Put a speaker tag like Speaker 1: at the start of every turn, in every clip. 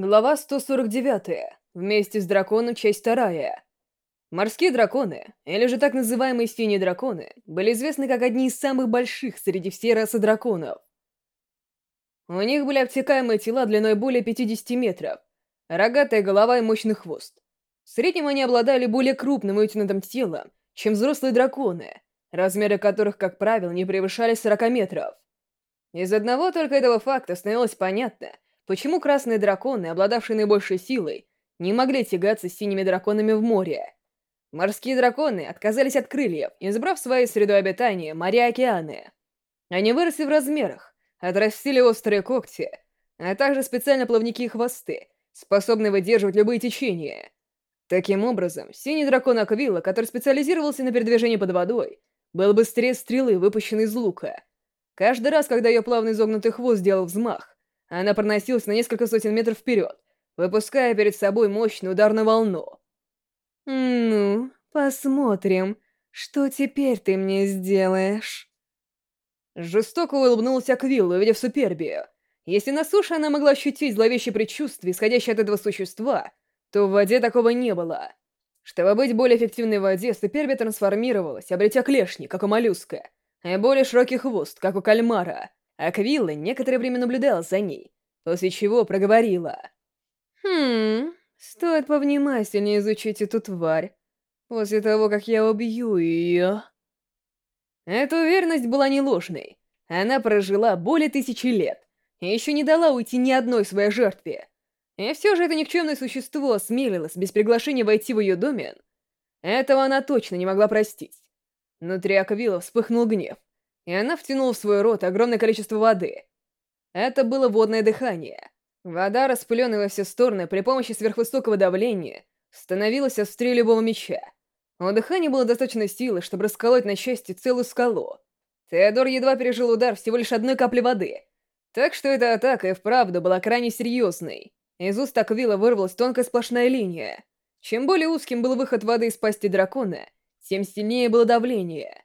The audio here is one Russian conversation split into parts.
Speaker 1: Глава 149. Вместе с драконом часть вторая. Морские драконы, или же так называемые синие драконы, были известны как одни из самых больших среди всей расы драконов. У них были обтекаемые тела длиной более 50 метров, рогатая голова и мощный хвост. В среднем они обладали более крупным и утянутым телом, чем взрослые драконы, размеры которых, как правило, не превышали 40 метров. Из одного только этого факта становилось понятно — Почему красные драконы, обладавшие наибольшей силой, не могли тягаться с синими драконами в море? Морские драконы отказались от крыльев, избрав своей средой обитания моря-океаны. Они выросли в размерах, отрастили острые когти, а также специально плавники и хвосты, способные выдерживать любые течения. Таким образом, синий дракон Аквилла, который специализировался на передвижении под водой, был быстрее стрелы, выпущенной из лука. Каждый раз, когда ее плавный изогнутый хвост делал взмах, она проносилась на несколько сотен метров вперед, выпуская перед собой мощную ударную волну. «Ну, посмотрим, что теперь ты мне сделаешь?» Жестоко улыбнулся Квилл, увидев Супербию. Если на суше она могла ощутить зловещее предчувствие, исходящее от этого существа, то в воде такого не было. Чтобы быть более эффективной в воде, Супербия трансформировалась, обретя клешни, как у моллюска, и более широкий хвост, как у кальмара — Аквилла некоторое время наблюдала за ней, после чего проговорила. «Хм, стоит повнимательнее изучить эту тварь, после того, как я убью ее». Эта уверенность была не ложной. Она прожила более тысячи лет и еще не дала уйти ни одной своей жертве. И все же это никчемное существо осмелилось без приглашения войти в ее домен. Этого она точно не могла простить. Внутри Аквилла вспыхнул гнев и она втянула в свой рот огромное количество воды. Это было водное дыхание. Вода, распыленная во все стороны при помощи сверхвысокого давления, становилась острее любого меча. У дыхания было достаточно силы, чтобы расколоть на части целую скалу. Теодор едва пережил удар всего лишь одной капли воды. Так что эта атака и вправду была крайне серьезной. Из уст Аквила вырвалась тонкая сплошная линия. Чем более узким был выход воды из пасти дракона, тем сильнее было давление.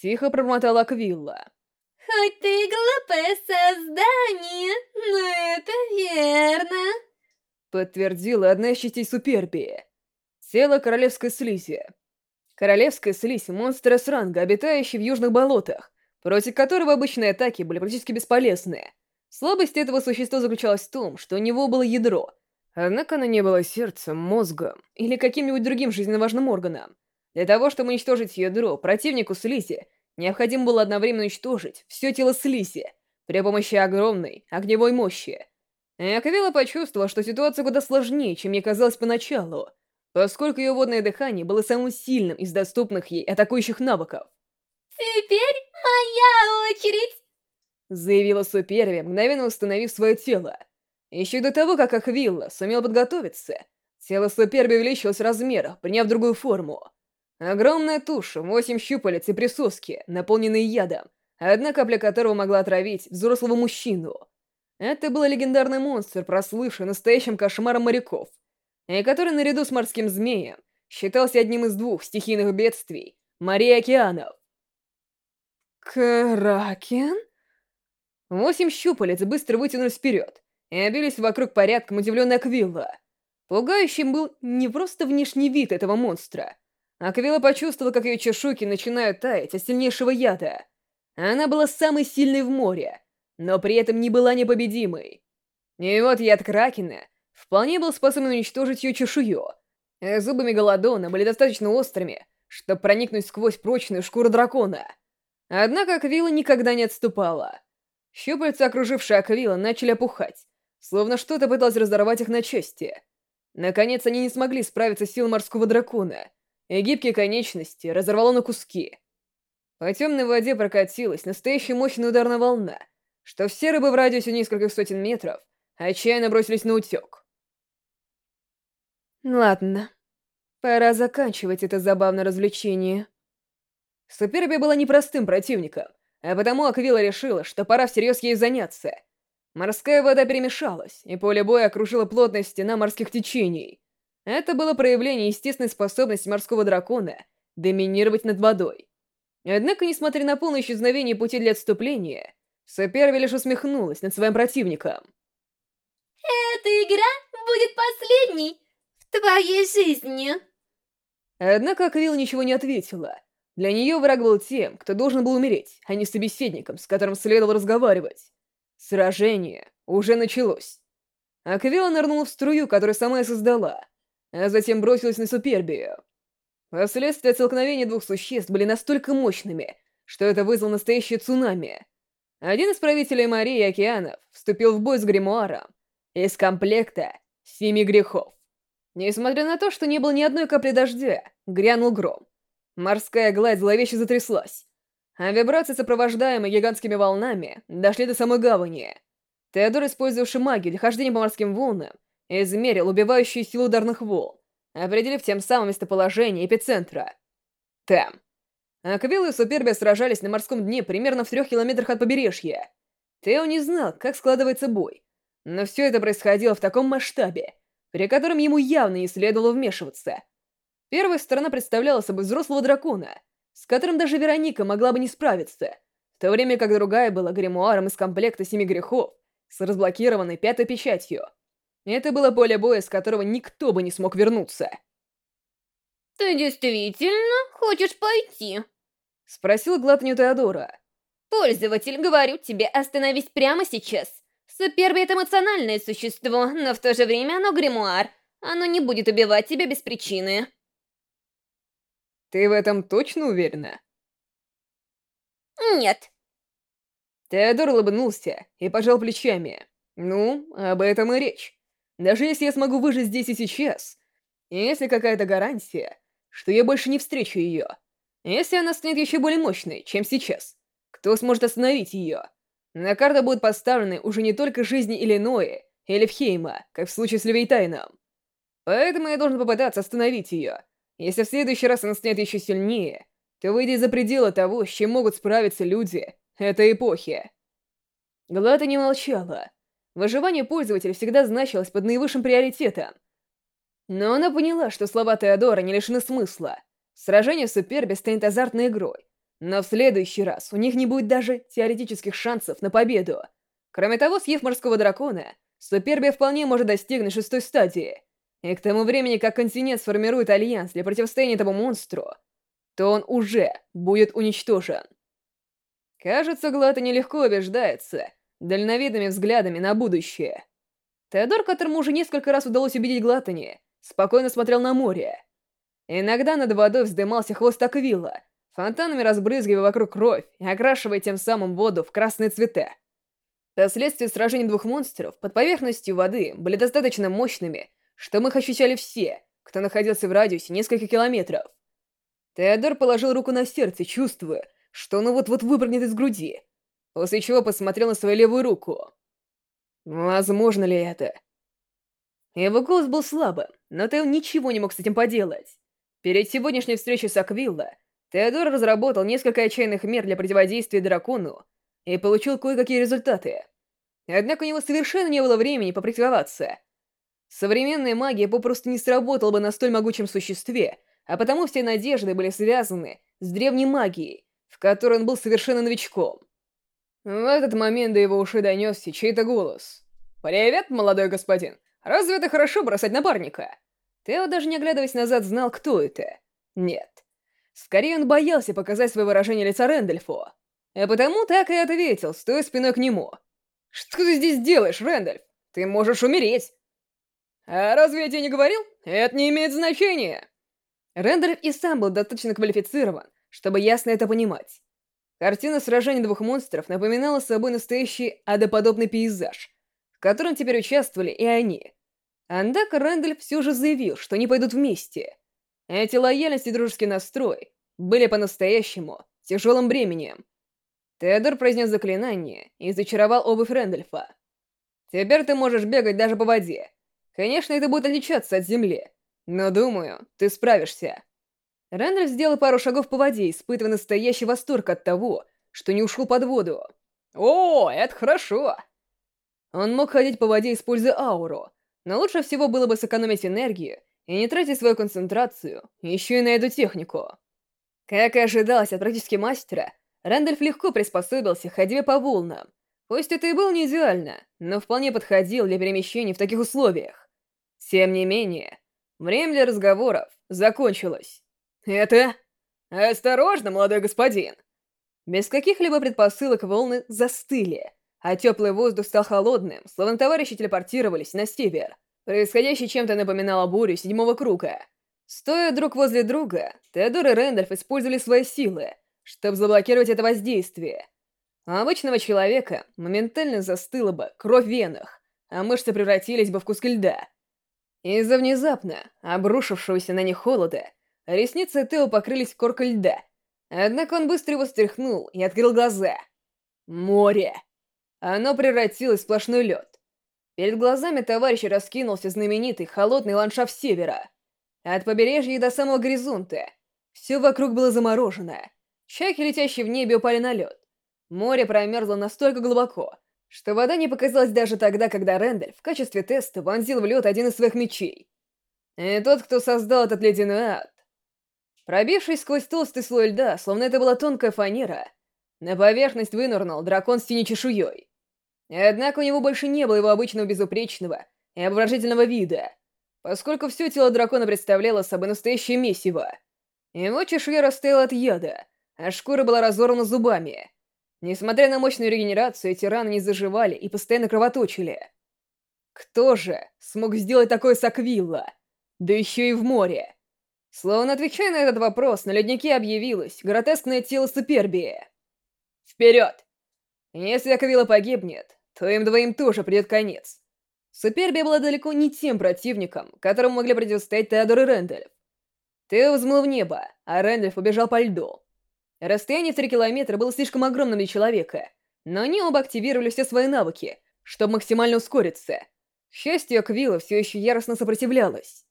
Speaker 1: Тихо промотала Квилла.
Speaker 2: «Хоть ты и глупое создание, но это верно!»
Speaker 1: Подтвердила одна из частей Супербии. Тело королевской слизи. Королевская слизь — монстр с ранга, обитающий в южных болотах, против которого обычные атаки были практически бесполезны. Слабость этого существа заключалась в том, что у него было ядро. Однако оно не было сердцем, мозгом или каким-нибудь другим жизненно важным органом. Для того, чтобы уничтожить ядро, противнику слизи необходимо было одновременно уничтожить все тело слизи при помощи огромной огневой мощи. Аквила почувствовала, что ситуация куда сложнее, чем ей казалось поначалу, поскольку ее водное дыхание было самым сильным из доступных ей атакующих навыков.
Speaker 2: «Теперь моя очередь!»
Speaker 1: заявила Суперви, мгновенно установив свое тело. Еще до того, как Аквилла сумела подготовиться, тело Суперви увеличилось в размерах, приняв другую форму. Огромная туша, восемь щупалец и присоски, наполненные ядом, одна капля которого могла отравить взрослого мужчину. Это был легендарный монстр, прослывший настоящим кошмаром моряков, и который наряду с морским змеем считался одним из двух стихийных бедствий морей океанов. «Кракен?» Восемь щупалец быстро вытянулись вперед и обились вокруг порядком удивленной Квилла. Пугающим был не просто внешний вид этого монстра — а Аквила почувствовала, как ее чешуйки начинают таять, от сильнейшего яда. Она была самой сильной в море, но при этом не была непобедимой. И вот яд Кракена вполне был способен уничтожить ее чешую. Зубами Мегалодона были достаточно острыми, чтобы проникнуть сквозь прочную шкуру дракона. Однако Аквила никогда не отступала. Щупальца, окружившие Аквила, начали опухать, словно что-то пыталось разорвать их на части. Наконец, они не смогли справиться с силой морского дракона — Э, гибкие конечности разорвало на куски. По темной воде прокатилась настоящая мощная ударная волна, что все рыбы в радиусе нескольких сотен метров отчаянно бросились на утек. Ладно, пора заканчивать это забавное развлечение. Суперби была непростым противником, а потому Аквила решила, что пора всерьез ей заняться. Морская вода перемешалась, и поле боя окружила плотная стена морских течений. Это было проявление естественной способности морского дракона доминировать над водой. Однако, несмотря на полное исчезновение пути для отступления, Соперви лишь усмехнулась над своим противником.
Speaker 2: «Эта игра будет последней в твоей жизни!»
Speaker 1: Однако Аквилл ничего не ответила. Для нее враг был тем, кто должен был умереть, а не собеседником, с которым следовало разговаривать. Сражение уже началось. Аквилла нырнула в струю, которую сама и создала — а затем бросилась на супербию. Последствия столкновения двух существ были настолько мощными, что это вызвало настоящее цунами. Один из правителей Марии Океанов вступил в бой с гримуаром из комплекта «Семи грехов». Несмотря на то, что не было ни одной капли дождя, грянул гром. Морская гладь зловеще затряслась, а вибрации, сопровождаемые гигантскими волнами, дошли до самой гавани. Теодор, использовавший магию для хождения по морским волнам, измерил убивающую силу ударных волн, определив тем самым местоположение эпицентра. Там. Аквилы и Суперби сражались на морском дне примерно в трех километрах от побережья. Тео не знал, как складывается бой. Но все это происходило в таком масштабе, при котором ему явно не следовало вмешиваться. Первая сторона представляла собой взрослого дракона, с которым даже Вероника могла бы не справиться, в то время как другая была гримуаром из комплекта «Семи грехов» с разблокированной пятой печатью — это было поле боя, с которого никто бы не смог вернуться.
Speaker 2: «Ты действительно хочешь пойти?»
Speaker 1: — спросил глатню Теодора.
Speaker 2: «Пользователь, говорю тебе, остановись прямо сейчас. Супербит — эмоциональное существо, но в то же время оно гримуар. Оно не будет убивать тебя без причины».
Speaker 1: «Ты в этом точно уверена?»
Speaker 2: «Нет».
Speaker 1: Теодор улыбнулся и пожал плечами. «Ну, об этом и речь». Даже если я смогу выжить здесь и сейчас, есть ли какая-то гарантия, что я больше не встречу ее? Если она станет еще более мощной, чем сейчас, кто сможет остановить ее? На карту будут поставлены уже не только жизни Иллинои и Левхейма, как в случае с Левейтайном. Поэтому я должен попытаться остановить ее. Если в следующий раз она станет еще сильнее, то выйдя за пределы того, с чем могут справиться люди этой эпохи. Глата не молчала. Выживание пользователя всегда значилось под наивысшим приоритетом. Но она поняла, что слова Теодора не лишены смысла. Сражение в Супербе станет азартной игрой. Но в следующий раз у них не будет даже теоретических шансов на победу. Кроме того, съев морского дракона, Супербия вполне может достигнуть шестой стадии. И к тому времени, как континент сформирует альянс для противостояния этому монстру, то он уже будет уничтожен. Кажется, Глата нелегко убеждается — дальновидными взглядами на будущее. Теодор, которому уже несколько раз удалось убедить Глатани, спокойно смотрел на море. Иногда над водой вздымался хвост аквила, фонтанами разбрызгивая вокруг кровь и окрашивая тем самым воду в красные цвета. Последствия сражений двух монстров под поверхностью воды были достаточно мощными, что мы их ощущали все, кто находился в радиусе нескольких километров. Теодор положил руку на сердце, чувствуя, что оно вот-вот выпрыгнет из груди — После чего посмотрел на свою левую руку. Возможно ли это? Его голос был слабым, но Тео ничего не мог с этим поделать. Перед сегодняшней встречей с Аквилла Теодор разработал несколько отчаянных мер для противодействия дракону и получил кое-какие результаты. Однако у него совершенно не было времени попрактиковаться. Современная магия попросту не сработала бы на столь могучем существе, а потому все надежды были связаны с древней магией, в которой он был совершенно новичком. В этот момент до его ушей донесся чей-то голос. «Привет, молодой господин! Разве это хорошо бросать напарника?» Тео, даже не оглядываясь назад, знал, кто это. Нет. Скорее он боялся показать свое выражение лица Рэндольфу. А потому так и ответил, стоя спиной к нему. «Что ты здесь делаешь, Рэндольф? Ты можешь умереть!» «А разве я тебе не говорил? Это не имеет значения!» Рэндольф и сам был достаточно квалифицирован, чтобы ясно это понимать. Картина сражения двух монстров напоминала собой настоящий адоподобный пейзаж, в котором теперь участвовали и они. Андака Рэндаль все же заявил, что они пойдут вместе. Эти лояльность и дружеский настрой были по-настоящему тяжелым бременем. Теодор произнес заклинание и зачаровал обувь Рэндальфа. «Теперь ты можешь бегать даже по воде. Конечно, это будет отличаться от земли, но, думаю, ты справишься». Рендер сделал пару шагов по воде, испытывая настоящий восторг от того, что не ушел под воду. «О, это хорошо!» Он мог ходить по воде, используя ауру, но лучше всего было бы сэкономить энергию и не тратить свою концентрацию еще и на эту технику. Как и ожидалось от практически мастера, Рэндальф легко приспособился к ходьбе по волнам. Пусть это и было не идеально, но вполне подходил для перемещений в таких условиях. Тем не менее, время для разговоров закончилось. «Это...» «Осторожно, молодой господин!» Без каких-либо предпосылок волны застыли, а теплый воздух стал холодным, словно товарищи телепортировались на север. Происходящее чем-то напоминало бурю седьмого круга. Стоя друг возле друга, Теодор и Рэндольф использовали свои силы, чтобы заблокировать это воздействие. У обычного человека моментально застыла бы кровь в венах, а мышцы превратились бы в куски льда. Из-за внезапно обрушившегося на них холода, Ресницы Тео покрылись коркой льда. Однако он быстро его стряхнул и открыл глаза. Море! Оно превратилось в сплошной лед. Перед глазами товарища раскинулся знаменитый холодный ландшафт севера. От побережья до самого горизонта. Все вокруг было заморожено. Чайки, летящие в небе, упали на лед. Море промерзло настолько глубоко, что вода не показалась даже тогда, когда Рэндаль в качестве теста вонзил в лед один из своих мечей. И тот, кто создал этот ледяной ад, Пробившись сквозь толстый слой льда, словно это была тонкая фанера, на поверхность вынырнул дракон с синей чешуей. Однако у него больше не было его обычного безупречного и обворожительного вида, поскольку все тело дракона представляло собой настоящее месиво. Его чешуя растаяла от яда, а шкура была разорвана зубами. Несмотря на мощную регенерацию, эти раны не заживали и постоянно кровоточили. Кто же смог сделать такое с Аквилла? Да еще и в море. Словно отвечая на этот вопрос, на леднике объявилась гротескное тело Супербия. «Вперед!» Если Аквила погибнет, то им двоим тоже придет конец. Супербия была далеко не тем противником, которому могли противостоять Теодор и Рэндальф. Тео взмыл в небо, а Рэндальф убежал по льду. Расстояние в 3 километра было слишком огромным для человека, но они оба активировали все свои навыки, чтобы максимально ускориться. К счастью, Аквила все еще яростно сопротивлялась.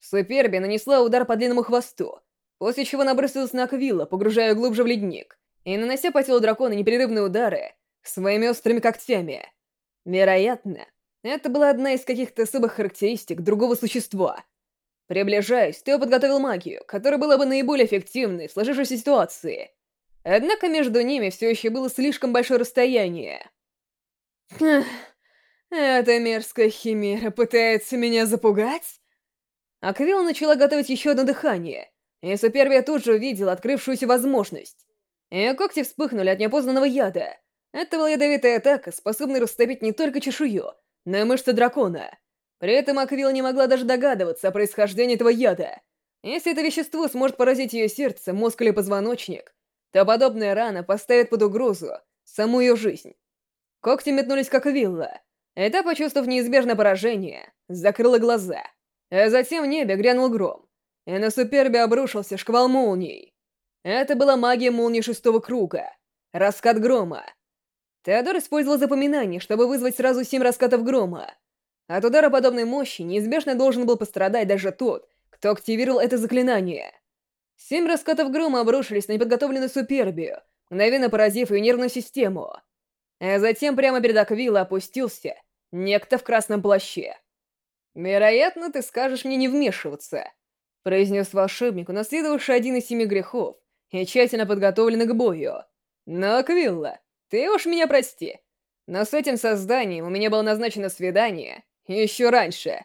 Speaker 1: Суперби нанесла удар по длинному хвосту, после чего набросилась на Аквилла, погружая глубже в ледник, и нанося по телу дракона непрерывные удары своими острыми когтями. Вероятно, это была одна из каких-то особых характеристик другого существа. Приближаясь, Тео подготовил магию, которая была бы наиболее эффективной в сложившейся ситуации. Однако между ними все еще было слишком большое расстояние. «Эта мерзкая химера пытается меня запугать?» Аквилла начала готовить еще одно дыхание, и Супербия тут же увидела открывшуюся возможность. Ее когти вспыхнули от неопознанного яда. Это была ядовитая атака, способная растопить не только чешую, но и мышцы дракона. При этом Аквилла не могла даже догадываться о происхождении этого яда. Если это вещество сможет поразить ее сердце, мозг или позвоночник, то подобная рана поставит под угрозу саму ее жизнь. Когти метнулись как вилла, и та, почувствовав неизбежное поражение, закрыла глаза — а Затем в небе грянул гром, и на супербе обрушился шквал молний. Это была магия молнии шестого круга, раскат грома. Теодор использовал запоминание, чтобы вызвать сразу семь раскатов грома. От удара подобной мощи неизбежно должен был пострадать даже тот, кто активировал это заклинание. Семь раскатов грома обрушились на неподготовленную супербию, мгновенно поразив ее нервную систему. А затем прямо перед Аквилла опустился некто в красном плаще. Вероятно, ты скажешь мне не вмешиваться», — произнес волшебник, унаследовавший один из семи грехов и тщательно подготовленный к бою. «Но, Квилла, ты уж меня прости, но с этим созданием у меня было назначено свидание еще раньше.